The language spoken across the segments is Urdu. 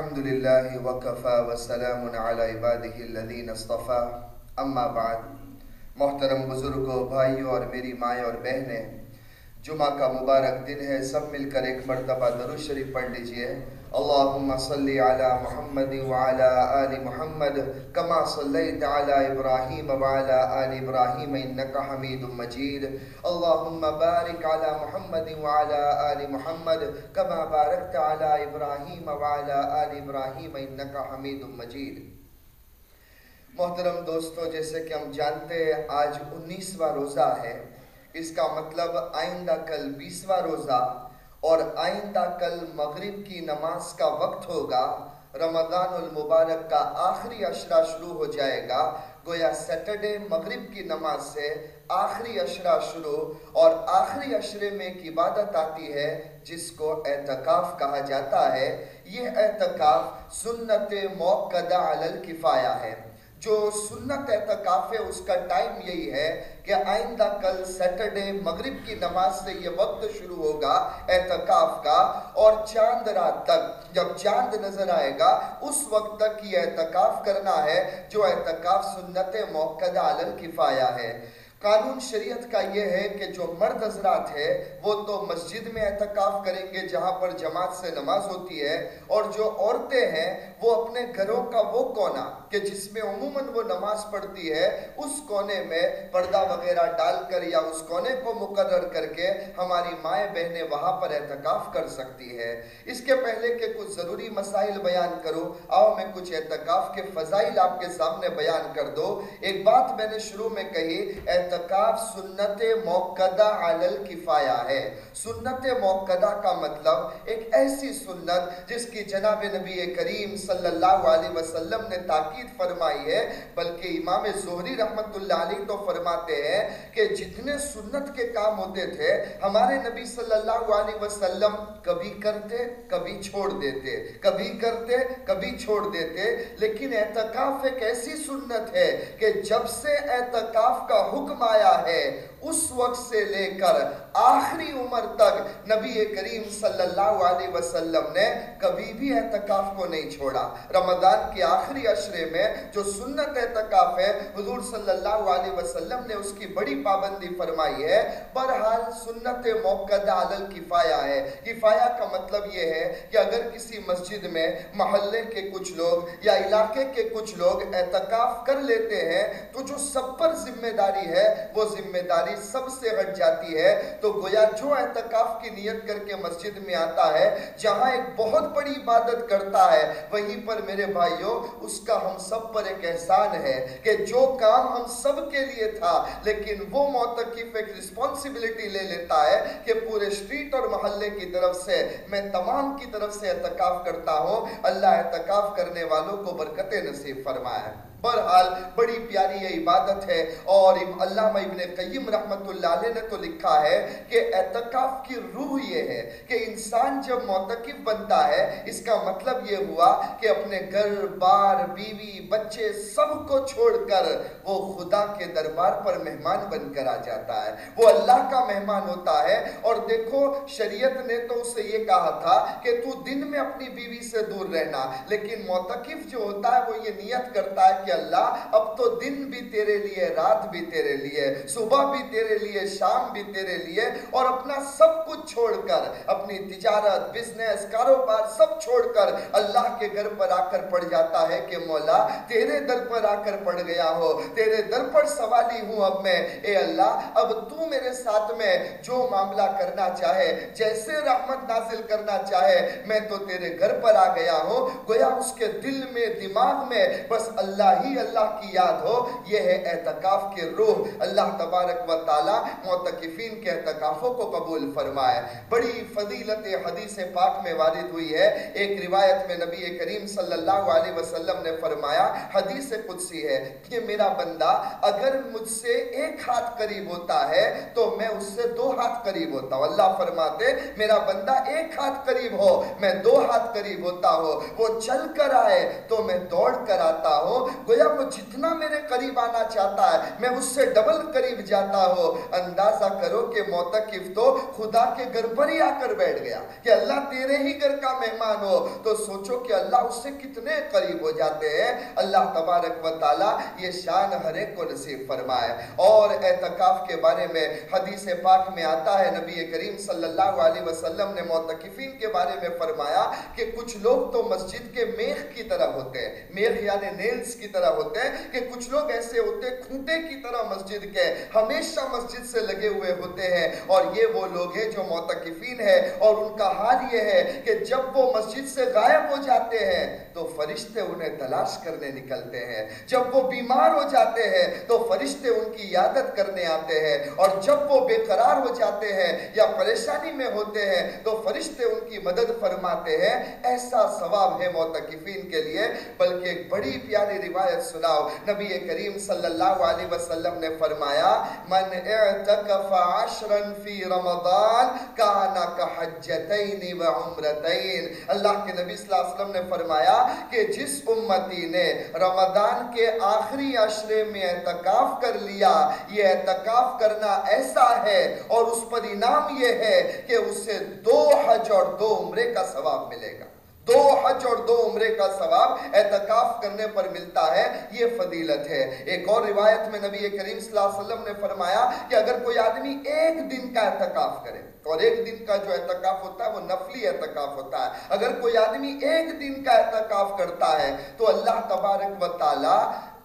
الحمد لله وكفى وسلام على عباده الذين اصطفى اما بعد، محترم بزرگوں بھائیوں اور میری مائیں اور بہنیں، جمعہ کا مبارک دن ہے، سب مل کر ایک مرتبہ درود شریف پڑھ لیجیے۔ اللہم صلی علی محمد وعلی آل محمد کما صلیت علی ابراہیم وعلی آل ابراہیم انکا حمید مجید اللہم بارک علی محمد وعلی آل محمد کما بارکت علی ابراہیم وعلی آل ابراہیم انکا حمید مجید محترم دوستو، جیسے کہ ہم جانتے ہیں، آج انیسواں روزہ ہے۔ اس کا مطلب آئندہ کل بیسواں روزہ اور آئندہ کل مغرب کی نماز کا وقت ہوگا، رمضان المبارک کا آخری اشرہ شروع ہو جائے گا۔ گویا سیٹرڈے مغرب کی نماز سے آخری اشرہ شروع اور آخری اشرے میں ایک عبادت آتی ہے، جس کو اعتقاف کہا جاتا ہے۔ یہ اعتقاف سنت موقع علی الکفایہ ہے۔ جو سنت اعتقاف ہے، اس کا ٹائم یہی ہے کہ آئندہ کل سیٹرڈے مغرب کی نماز سے یہ وقت شروع ہوگا اعتقاف کا، اور چاند رات تک، جب چاند نظر آئے گا، اس وقت تک یہ اعتقاف کرنا ہے، جو اعتقاف سنت موقع علم کفایہ ہے۔ قانون شریعت کا یہ ہے کہ جو مرد حضرات ہے، وہ تو مسجد میں اعتقاف کریں گے جہاں پر جماعت سے نماز ہوتی ہے، اور جو عورتیں ہیں، وہ اپنے گھروں کا وہ کونا کہ جس میں عموماً وہ نماز پڑھتی ہے، اس کونے میں پردہ وغیرہ ڈال کر یا اس کونے کو مقرر کر کے ہماری مائیں بہنیں وہاں پر اعتقاف کر سکتی ہے۔ اس کے پہلے کہ کچھ ضروری مسائل بیان کرو، آؤ میں کچھ اعتقاف کے فضائل آپ کے سامنے بیان کر دو۔ ایک بات میں نے شروع میں کہی اعتقاف سنت موقدہ علی الکفایہ ہے۔ سنت موقدہ کا مطلب ایک ایسی سنت جس کی جناب نبی کریم صلی اللہ علیہ وسلم نے تاکید فرمائی ہے، بلکہ امام زہری رحمت اللہ علیہ تو فرماتے ہیں کہ جتنے سنت کے کام ہوتے تھے، ہمارے نبی صلی اللہ علیہ وسلم کبھی کرتے، کبھی چھوڑ دیتے، کبھی کرتے، کبھی چھوڑ دیتے۔ لیکن اعتقاف ایک ایسی سنت ہے کہ جب سے اعتقاف کا حکم آیا ہے، اس وقت سے لے کر آخری عمر تک نبی کریم صلی اللہ علیہ وسلم نے کبھی بھی اعتقاف کو نہیں چھوڑا۔ رمضان کے آخری عشرے میں جو سنت اعتقاف ہے، حضور صلی اللہ علیہ وسلم نے اس کی بڑی پابندی فرمائی ہے۔ برحال سنت موقع عدل کفایہ ہے۔ کفایہ کا مطلب یہ ہے کہ اگر کسی مسجد میں محلے کے کچھ لوگ یا علاقے کے کچھ لوگ اعتقاف کر لیتے ہیں، تو جو سب پر ذمہ داری ہے وہ ذمہ داری سب سے ہٹ جاتی ہے۔ تو گویا جو اعتقاف کی نیت کر کے مسجد میں آتا ہے، جہاں ایک بہت بڑی عبادت کرتا ہے، وہیں پر میرے بھائیوں اس کا ہم سب پر ایک احسان ہے کہ جو کام ہم سب کے لیے تھا، لیکن وہ موتقف ایک رسپانسبلٹی لے لیتا ہے کہ پورے سٹریٹ اور محلے کی طرف سے، میں تمام کی طرف سے اعتقاف کرتا ہوں۔ اللہ اعتقاف کرنے والوں کو برکت نصیب فرمائے۔ برحال بڑی پیاری یہ عبادت ہے اور علامہ ابن قیم رحمت اللہ علیہ نے تو لکھا ہے کہ اعتقاف کی روح یہ ہے کہ انسان جب معتقف بنتا ہے، اس کا مطلب یہ ہوا کہ اپنے گھر، بار، بیوی، بچے سب کو چھوڑ کر وہ خدا کے دربار پر مہمان بن کر آ جاتا ہے۔ وہ اللہ کا مہمان ہوتا ہے۔ اور دیکھو، شریعت نے تو اسے یہ کہا تھا کہ تو دن میں اپنی بیوی سے دور رہنا، لیکن معتقف جو ہوتا ہے وہ یہ نیت کرتا ہے کہ کہ اللہ، اب تو دن بھی تیرے لیے، رات بھی تیرے لیے، صبح بھی تیرے لیے، شام بھی تیرے لیے، اور اپنا سب کچھ چھوڑ کر، اپنی تجارت بزنس کاروبار سب چھوڑ کر اللہ کے گھر پر آ کر پڑ جاتا ہے کہ مولا، تیرے در پر آ کر پڑ گیا ہو، تیرے در پر سوالی ہوں اب میں۔ اے اللہ، اب تو میرے ساتھ میں جو معاملہ کرنا چاہے، جیسے رحمت نازل کرنا چاہے، میں تو تیرے گھر پر آ گیا ہوں۔ گویا اس کے دل میں، دماغ میں بس اللہ ہی اللہ کی یاد ہو، یہ ہے اعتقاف کے روح۔ اللہ تبارک و تعالی معتقفین کے اعتقافوں کو قبول فرمائے۔ بڑی فضیلت حدیث پاک میں وارد ہوئی ہے۔ ایک روایت میں نبی کریم صلی اللہ علیہ وسلم نے فرمایا، حدیث قدسی ہے کہ میرا بندہ اگر مجھ سے ایک ہاتھ قریب ہوتا ہے تو میں اس سے دو ہاتھ قریب ہوتا ہوں۔ اللہ فرماتے، میرا بندہ ایک ہاتھ قریب ہو، میں دو ہاتھ قریب ہوتا ہوں۔ وہ چل کر آئے تو میں دوڑ کر آتا ہوں۔ گویا وہ جتنا میرے قریب آنا چاہتا ہے، میں اس سے ڈبل قریب جاتا ہو اندازہ کرو کہ موتقف تو خدا کے گھر پر ہی آ کر بیٹھ گیا کہ اللہ تیرے ہی گھر کا مہمان ہو۔ تو سوچو کہ اللہ اس سے کتنے قریب ہو جاتے ہیں۔ اللہ تبارک و تعالی یہ شان ہر ایک کو نصیب فرمائے۔ اور اعتکاف کے بارے میں حدیث پاک میں آتا ہے، نبی کریم صلی اللہ علیہ وسلم نے موتقفین کے بارے میں فرمایا کہ کچھ لوگ تو مسجد کے میخ کی طرح ہوتے ہیں۔ میخ یعنی نیلز کی طرح طرح ہوتے ہیں کہ کچھ لوگ ایسے ہوتے ہیں، کھوٹے کی طرح مسجد کے ہمیشہ مسجد سے لگے ہوئے ہوتے ہیں۔ اور یہ وہ لوگ ہیں جو موتقفین ہیں۔ اور ان کا حال یہ ہے کہ جب وہ مسجد سے غائب ہو جاتے ہیں تو فرشتے انہیں تلاش کرنے نکلتے ہیں۔ جب وہ بیمار ہو جاتے ہیں تو فرشتے ان کی عیادت کرنے آتے ہیں۔ اور جب وہ بے قرار ہو جاتے ہیں یا پریشانی میں ہوتے ہیں تو فرشتے ان کی مدد فرماتے ہیں۔ ایسا ثواب ہے موتقفین کے لیے، بلکہ ایک بڑی پیاری روایت سناؤ۔ نبی کریم صلی اللہ علیہ وسلم نے فرمایا، من اعتکف عشرا فی رمضان کانا کحجتین و عمرتین اللہ کے نبی صلی اللہ علیہ وسلم نے فرمایا کہ جس امتی نے رمضان کے آخری عشرے میں اعتکاف کر لیا، یہ اعتکاف کرنا ایسا ہے اور اس پر انعام یہ ہے کہ اسے دو حج اور دو عمرے کا ثواب ملے گا۔ دو حج اور دو عمرے کا ثواب اعتکاف کرنے پر ملتا ہے، یہ فضیلت ہے۔ ایک اور روایت میں نبی کریم صلی اللہ علیہ وسلم نے فرمایا کہ اگر کوئی آدمی ایک دن کا اعتکاف کرے، اور ایک دن کا جو اعتکاف ہوتا ہے وہ نفلی اعتکاف ہوتا ہے، اگر کوئی آدمی ایک دن کا اعتکاف کرتا ہے تو اللہ تبارک و تعالی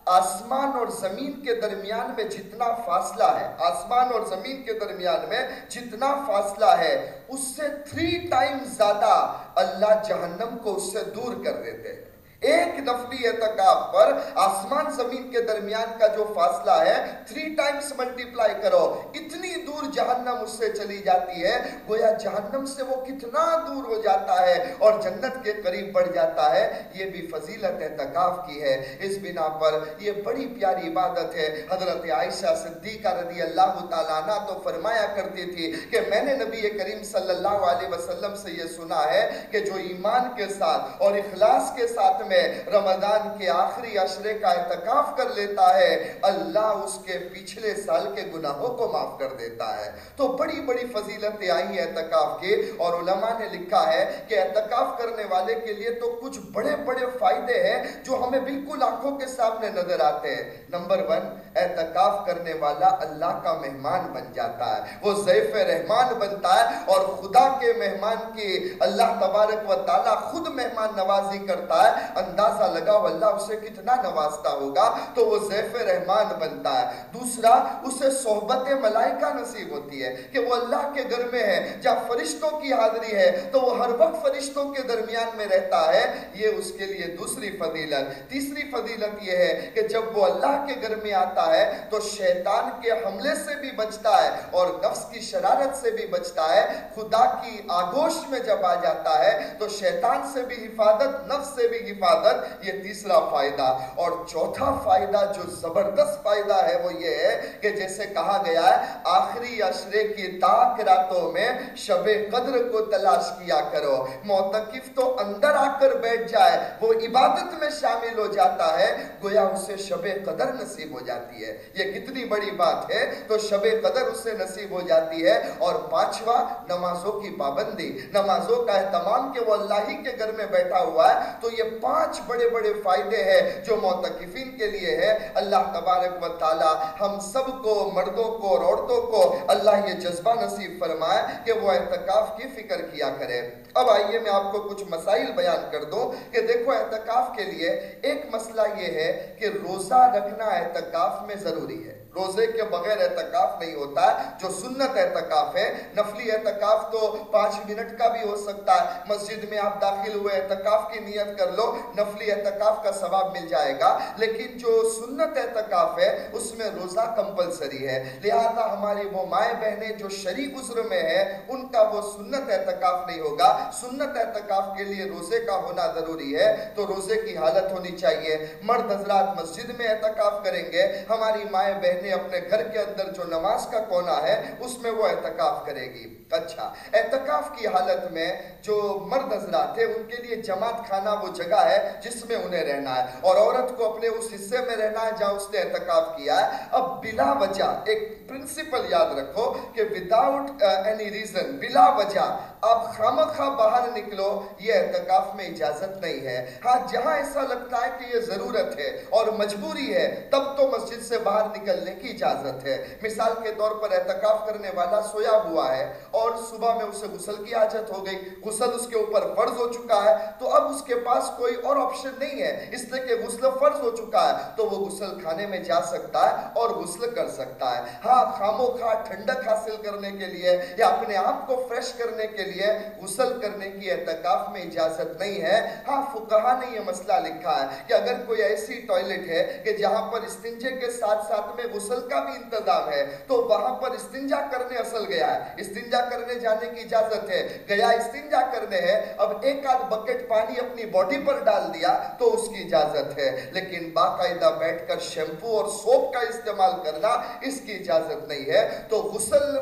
آسمان اور زمین کے درمیان میں جتنا فاصلہ ہے، آسمان اور زمین کے درمیان میں جتنا فاصلہ ہے، اس سے تھری ٹائم زیادہ اللہ جہنم کو اس سے دور کر دیتے ہیں۔ ایک نفلی اعتقاب پر آسمان زمین کے درمیان کا جو فاصلہ ہے تھری ٹائمز ملٹیپلائی کرو۔ اتنی دور جہنم اس سے چلی جاتی ہے۔ گویا جہنم سے وہ کتنا دور ہو جاتا ہے اور جنت کے قریب بڑھ جاتا ہے۔ یہ بھی فضیلت اعتقاف کی ہے۔ اس بنا پر یہ بڑی پیاری عبادت ہے۔ حضرت عائشہ صدیقہ رضی اللہ تعالیٰ عنہ تو فرمایا کرتی تھی کہ میں نے نبی کریم صلی اللہ علیہ وسلم سے یہ سنا ہے کہ جو ایمان کے ساتھ اور اخلاص کے ساتھ میں میں رمضان کے آخری عشرے کا اعتقاف کر لیتا ہے، اللہ اس کے پچھلے سال کے گناہوں کو معاف کر دیتا ہے۔ تو بڑی بڑی فضیلتیں آئی ہیں اعتقاف کے، اور علماء نے لکھا ہے کہ اعتقاف کرنے والے کے لیے تو کچھ بڑے بڑے فائدے ہیں جو ہمیں بالکل آنکھوں کے سامنے نظر آتے ہیں۔ نمبر ون اعتقاف کرنے والا اللہ کا مہمان بن جاتا ہے۔ وہ ضیف رحمان بنتا ہے اور خدا کے مہمان کی اللہ تبارک و تعالیٰ خود مہمان نوازی کرتا ہے۔ اندازہ لگا اللہ اسے کتنا نوازتا ہوگا، تو وہ زیف رحمان بنتا ہے۔ دوسرا، اسے صحبت ملائکہ نصیب ہوتی ہے کہ وہ اللہ کے گھر میں ہے جہاں فرشتوں کی حاضری ہے تو وہ ہر وقت فرشتوں کے درمیان میں رہتا ہے۔ یہ اس کے لیے دوسری فضیلت۔ تیسری فضیلت یہ ہے کہ جب وہ اللہ کے گھر میں آتا ہے تو شیطان کے حملے سے بھی بچتا ہے اور نفس کی شرارت سے بھی بچتا ہے۔ خدا کی آگوش میں جب آ جاتا ہے تو شیطان سے بھی حفاظت، نفس سے بھی حفاظت عبادت، یہ تیسرا فائدہ۔ اور چوتھا فائدہ، جو زبردست فائدہ ہے، وہ یہ ہے کہ جیسے کہا گیا ہے، آخری عشرے کی تاک راتوں میں شب قدر کو تلاش کیا کرو۔ معتقف تو اندر آ کر بیٹھ جائے، وہ عبادت میں شامل ہو جاتا ہے، گویا اسے شب قدر نصیب ہو جاتی ہے۔ یہ کتنی بڑی بات ہے، تو شب قدر اسے نصیب ہو جاتی ہے۔ اور پانچواں، نمازوں کی پابندی۔ نمازوں کا اہتمام کہ وہ اللہ ہی کے گھر میں بیٹھا ہوا ہے، تو یہ پانچ بڑے بڑے فائدے ہیں جو معتقفین کے لیے ہے اللہ تبارک و تعالی ہم سب کو، مردوں کو اور عورتوں کو اللہ یہ جذبہ نصیب فرمائے کہ وہ اعتقاف کی فکر کیا کرے اب آئیے میں آپ کو کچھ مسائل بیان کر دوں کہ دیکھو اعتقاف کے لیے ایک مسئلہ یہ ہے کہ روزہ رکھنا اعتقاف میں ضروری ہے۔ روزے کے بغیر اعتقاف نہیں ہوتا جو سنت اعتقاف ہے، نفلی اعتقاف تو پانچ منٹ کا بھی ہو سکتا ہے۔ مسجد میں آپ داخل ہوئے اعتقاف کی نیت کر لو، نفلی اعتقاف کا ثواب مل جائے گا۔ لیکن جو سنت اعتقاف ہے، اس میں روزہ کمپلسری ہے۔ لہذا ہماری وہ مائیں بہنیں جو شریک عذر میں ہے ان کا وہ سنت اعتقاف نہیں ہوگا۔ سنت اعتقاف کے لیے روزے کا ہونا ضروری ہے، تو روزے کی حالت ہونی چاہیے۔ مرد حضرات مسجد میں اعتکاف کریں گے، ہماری مائیں بہنیں اپنے گھر کے اندر جو نماز کا کونا ہے، اس میں وہ اعتکاف کرے گی۔ اچھا اعتکاف کی حالت میں جو مرد حضرات ہیں ان کے لیے جماعت کھانا وہ جگہ ہے جس میں انہیں رہنا ہے۔ اور عورت کو اپنے اس حصے میں رہنا ہے جہاں اس نے اعتکاف کیا ہے۔ اب بلا وجہ ایک پرنسپل یاد رکھو کہ وداؤٹ اینی ریزن بلا وجہ اب خامخواہ باہر نکلو، یہ اعتکاف میں اجازت نہیں ہے۔ ہاں جہاں ایسا لگتا ہے کہ یہ ضرورت ہے اور مجبوری ہے، تب تو مسجد سے باہر نکلنے کی اجازت ہے۔ مثال کے طور پر اعتکاف کرنے والا سویا ہوا ہے اور صبح میں اسے غسل کی حاجت ہو گئی۔ غسل اس کے اوپر فرض ہو چکا ہے۔ تو اب اس کے پاس کوئی اور آپشن نہیں ہے۔ اس لیے کہ غسل فرض ہو چکا ہے۔ تو وہ غسل کھانے میں جا سکتا ہے اور غسل کر سکتا ہے۔ ہاں خامو خواہ ٹھنڈک حاصل کرنے کے لیے یا اپنے آپ کو فریش کرنے کے لیے غسل کرنے کی اعتکاف میں اجازت نہیں ہے۔ ہاں فقہا نے یہ مسئلہ لکھا ہے کہ اگر کوئی ایسی ٹوائلٹ ہے کہ جہاں پر استنجے کے ساتھ ساتھ میں غسل کا بھی انتظام ہے۔ تو وہاں پر استنجا کرنے اصل گیا ہے۔ استنجا کرنے جانے کی اجازت ہے۔ گیا استنجا کرنے ہے۔ اب ایک آدھ بکٹ پانی اپنی باڈی پر ڈال دیا تو اس کی اجازت ہے۔ لیکن باقاعدہ بیٹھ کر شیمپو اور سوپ کا استعمال کرنا اس کی اجازت نہیں ہے۔ تو غسل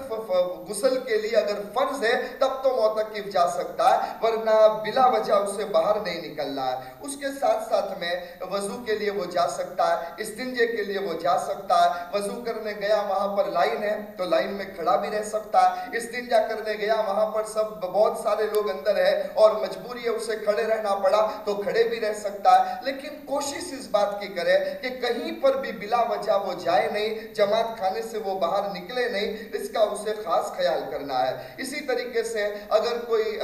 غسل کے لیے اگر فرض ہے تب تو معتقف جا سکتا ہے، ورنہ بلا وجہ اسے باہر نہیں نکلنا ہے۔ اس کے ساتھ ساتھ میں وضو کے لیے وہ جا سکتا ہے، استنجے کے لیے وہ جا سکتا ہے۔ وضو کرنے گیا، وہاں پر لائن ہے، تو لائن میں کھڑا بھی رہ سکتا ہے۔ استنجا کرنے گیا، وہاں پر سب بہت سارے لوگ اندر ہے اور مجبوری ہے اسے کھڑے رہنا پڑا تو کھڑے بھی رہ سکتا ہے۔ لیکن کوشش اس بات کی کرے کہ کہیں پر بھی بلا وجہ وہ جائے نہیں، جماعت کھانے سے وہ باہر نکلے نہیں، اس کا اسے خاص خیال کرنا ہے۔ اسی طریقے سے اگر کوئی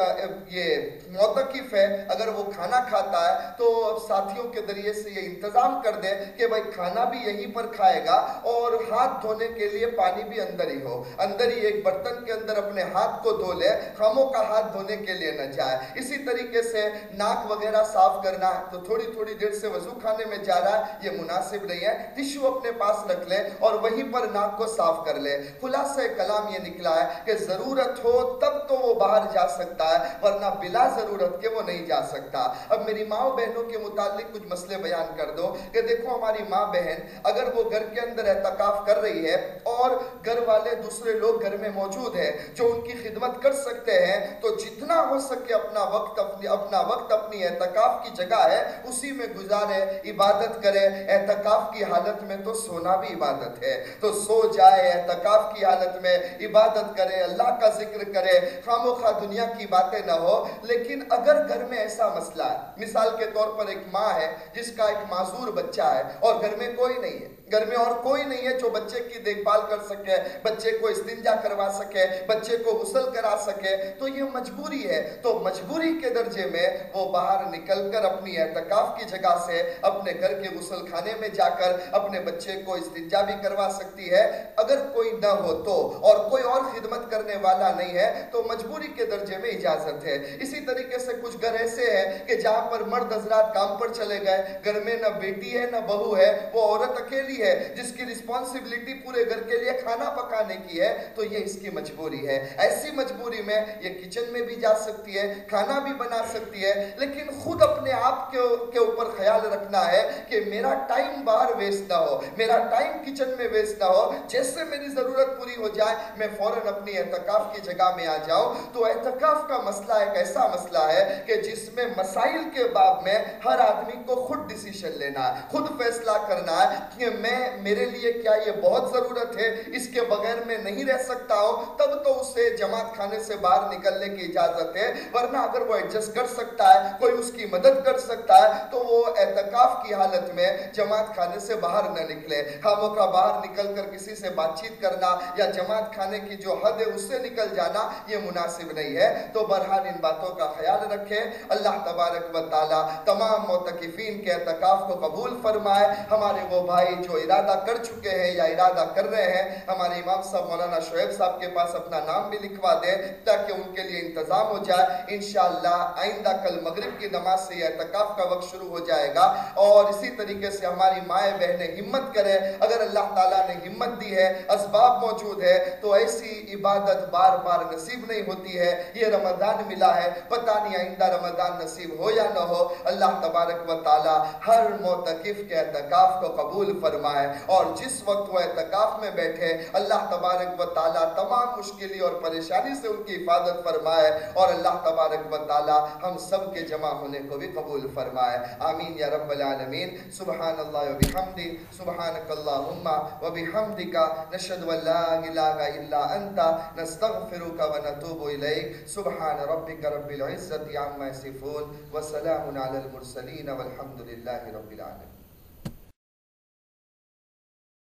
یہ معتقف ہے، اگر وہ کھانا کھاتا ہے تو ساتھیوں کے ذریعے سے یہ انتظام کر دے کہ بھائی کھانا بھی یہیں پر کھائے گا اور ہاتھ دھونے کے لیے پانی بھی اندر ہی ہو۔ اندر ہی ایک برتن کے اندر اپنے ہاتھ کو دھو لے، خاموں کا ہاتھ دھونے کے لیے نہ جائے۔ اسی طریقے سے ناک وغیرہ صاف کرنا تو تھوڑی تھوڑی دیر سے وضو کھانے میں جا رہا ہے، یہ مناسب نہیں ہے۔ ٹشو اپنے پاس رکھ لے اور وہیں پر ناک کو صاف کر لے خلاصہ کلام یہ نکلا ہے کہ ضرورت ہو تب تو وہ باہر جا سکتا ہے، ورنہ بلا ضرورت کے وہ نہیں جا سکتا۔ اب میری ماں بہنوں کے متعلق کچھ مسئلے بیان کر دو کہ دیکھو ہماری ماں بہن اگر وہ گھر کے اندر اعتکاف کر رہی ہے اور گھر والے دوسرے لوگ گھر میں موجود ہیں جو ان کی خدمت کر سکتے ہیں، تو جتنا ہو سکے اپنا وقت اپنی اپنا وقت اپنی اعتکاف کی جگہ ہے، اسی میں گزارے، عبادت کرے۔ اعتکاف کی حالت میں تو سونا بھی عبادت ہے۔ تو سو جائے اعتکاف کی حالت میں، عبادت کرے، اللہ کا ذکر کرے۔ خام و خواہ دنیا کی باتیں نہ ہو، لیکن اگر گھر میں ایسا مسئلہ ہے، مثال کے طور پر ایک ماں ہے، جس کا ایک معذور بچہ ہے، اور گھر میں کوئی نہیں ہے۔ گھر میں اور کوئی نہیں ہے جو بچے کی دیکھ بھال کر سکے، بچے کو استنجا کروا سکے، بچے کو غسل کرا سکے، تو یہ مجبوری ہے۔ تو مجبوری کے درجے میں وہ باہر نکل کر اپنی اعتکاف کی جگہ سے اپنے گھر کے غسل خانے میں جا کر اپنے بچے کو استنجا بھی کروا سکتی ہے۔ اگر کوئی نہ ہو تو، اور کوئی اور خدمت کرنے والا نہیں ہے، تو مجبوری کے درجے میں اجازت ہے۔ اسی طریقے سے کچھ گھر ایسے ہیں کہ جہاں پر مرد حضرات کام پر چلے گئے، گھر میں نہ بیٹی ہے، نہ بہو ہے، وہ عورت اکیلی ہے، جس کی رسپانسبلٹی پورے گھر کے لیے کھانا پکانے کی ہے، تو یہ اس کی مجبوری ہے۔ ایسی مجبوری میں یہ کچن میں بھی جا سکتی ہے، کھانا بھی بنا سکتی ہے، لیکن خود اپنے آپ کے اوپر خیال رکھنا ہے کہ میرا ٹائم باہر ویسٹ نہ ہو، میرا ٹائم کچن میں ویسٹ نہ ہو۔ جیسے میری ضرورت پوری ہو جائے، میں فوراً اپنی اعتکاف کی جگہ میں آ جاؤں۔ تو اعتکاف کا مسئلہ ایک ایسا مسئلہ ہے کہ جس میں مسائل کے باب میں ہر آدمی کو خود ڈیسیشن لینا ہے، خود فیصلہ کرنا ہے کہ میں، میرے لیے کیا یہ بہت ضرورت ہے اس کے بغیر میں نہیں رہ سکتا ہوں، تب تو اسے جماعت کھانے سے باہر نکلنے کی اجازت ہے، ورنہ اگر وہ ایڈجسٹ کر سکتا ہے، کوئی اس کی مدد کر سکتا ہے، تو وہ اعتکاف کی حالت میں جماعت کھانے سے باہر نہ نکلے۔ خاموں کا باہر نکل کر کسی سے بات چیت کرنا یا جماعت کھانے کی جو حد ہے اس سے نکل جانا، یہ مناسب نہیں ہے۔ تو برحال ان باتوں کا خیال رکھے۔ اللہ تبارک و تعالی تمام موتقفین کے اعتکاف کو قبول فرمائے۔ ہمارے وہ بھائی جو ارادہ کر چکے ہیں یا ارادہ کر رہے ہیں، ہمارے امام صاحب، مولانا شعیب صاحب کے پاس اپنا نام بھی لکھوا دیں تاکہ ان کے لیے انتظام ہو جائے۔ انشاءاللہ آئندہ کل مغرب کی نماز سے یہ اعتکاف کا وقت شروع ہو جائے گا۔ اور اسی طریقے سے ہماری مائیں بہنیں ہمت کرے اگر اللہ تعالیٰ نے ہمت دی ہے، اسباب موجود ہے تو ایسی عبادت بار بار نصیب نہیں ہوتی ہے۔ یہ رمضان ملا ہے، پتہ نہیں آئندہ رمضان نصیب ہو یا نہ ہو۔ اللہ تبارک و تعالی ہر موتقف کے اعتکاف کو قبول فرمائے۔ اور جس جس وقت وہ اعتکاف میں بیٹھے، اللہ تبارک و تعالی تمام مشکلی اور پریشانی سے ان کی حفاظت فرمائے اور اللہ تبارک و تعالی ہم سب کے جمع ہونے کو بھی قبول فرمائے۔ آمین یا رب العالمین۔ سبحان اللہ و بحمدی سبحانک اللہم و بحمدکا نشد و لا الہ الا انتا نستغفرک و نتوب الیک۔ سبحان ربک رب العزت عما یصفون و سلام علی المرسلین والحمد للہ رب العالمین۔